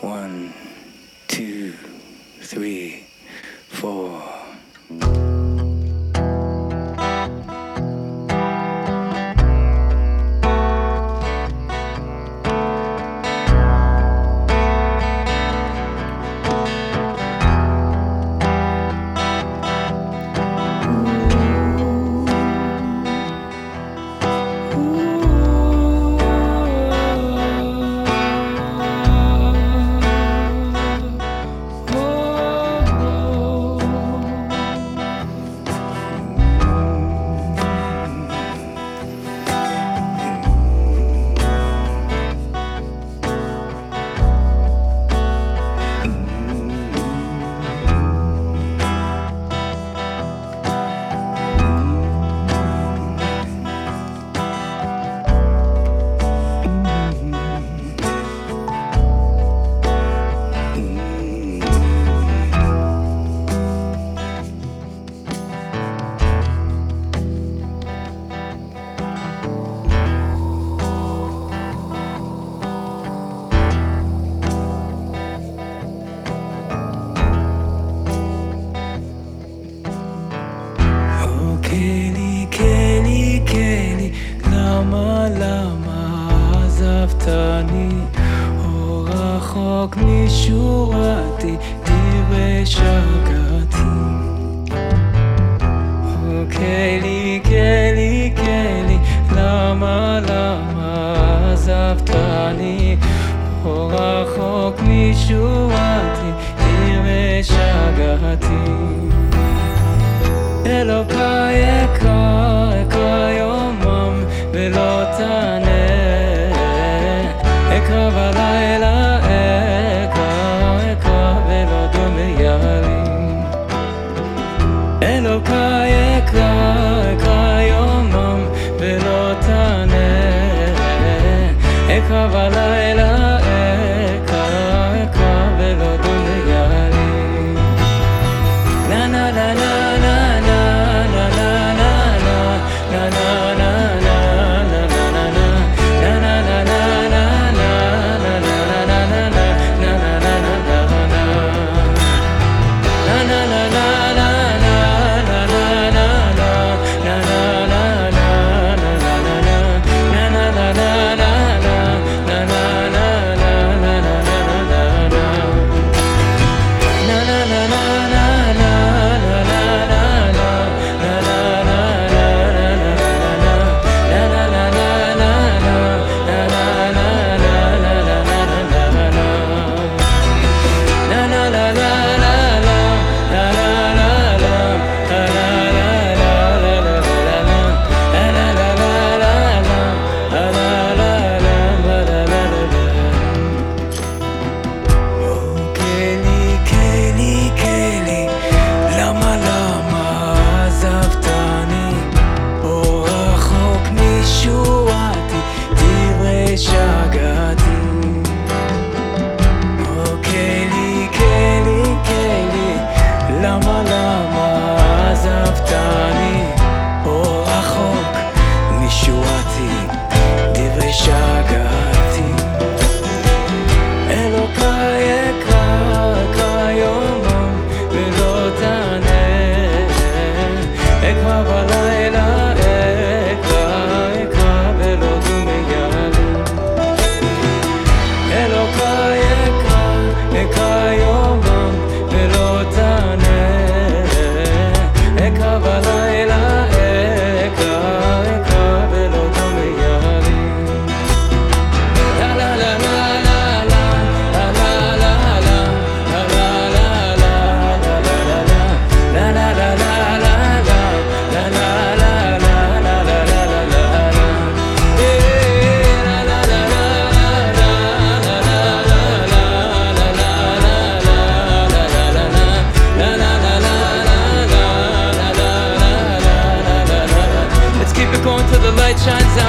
One, two, three, רחוק משורתי, תראה שגעתי. Oh, Kelly, Kelly, Kelly, למה, למה עזבתני? או רחוק משורתי, תראה שגעתי. Hello, כוונה איז shines out.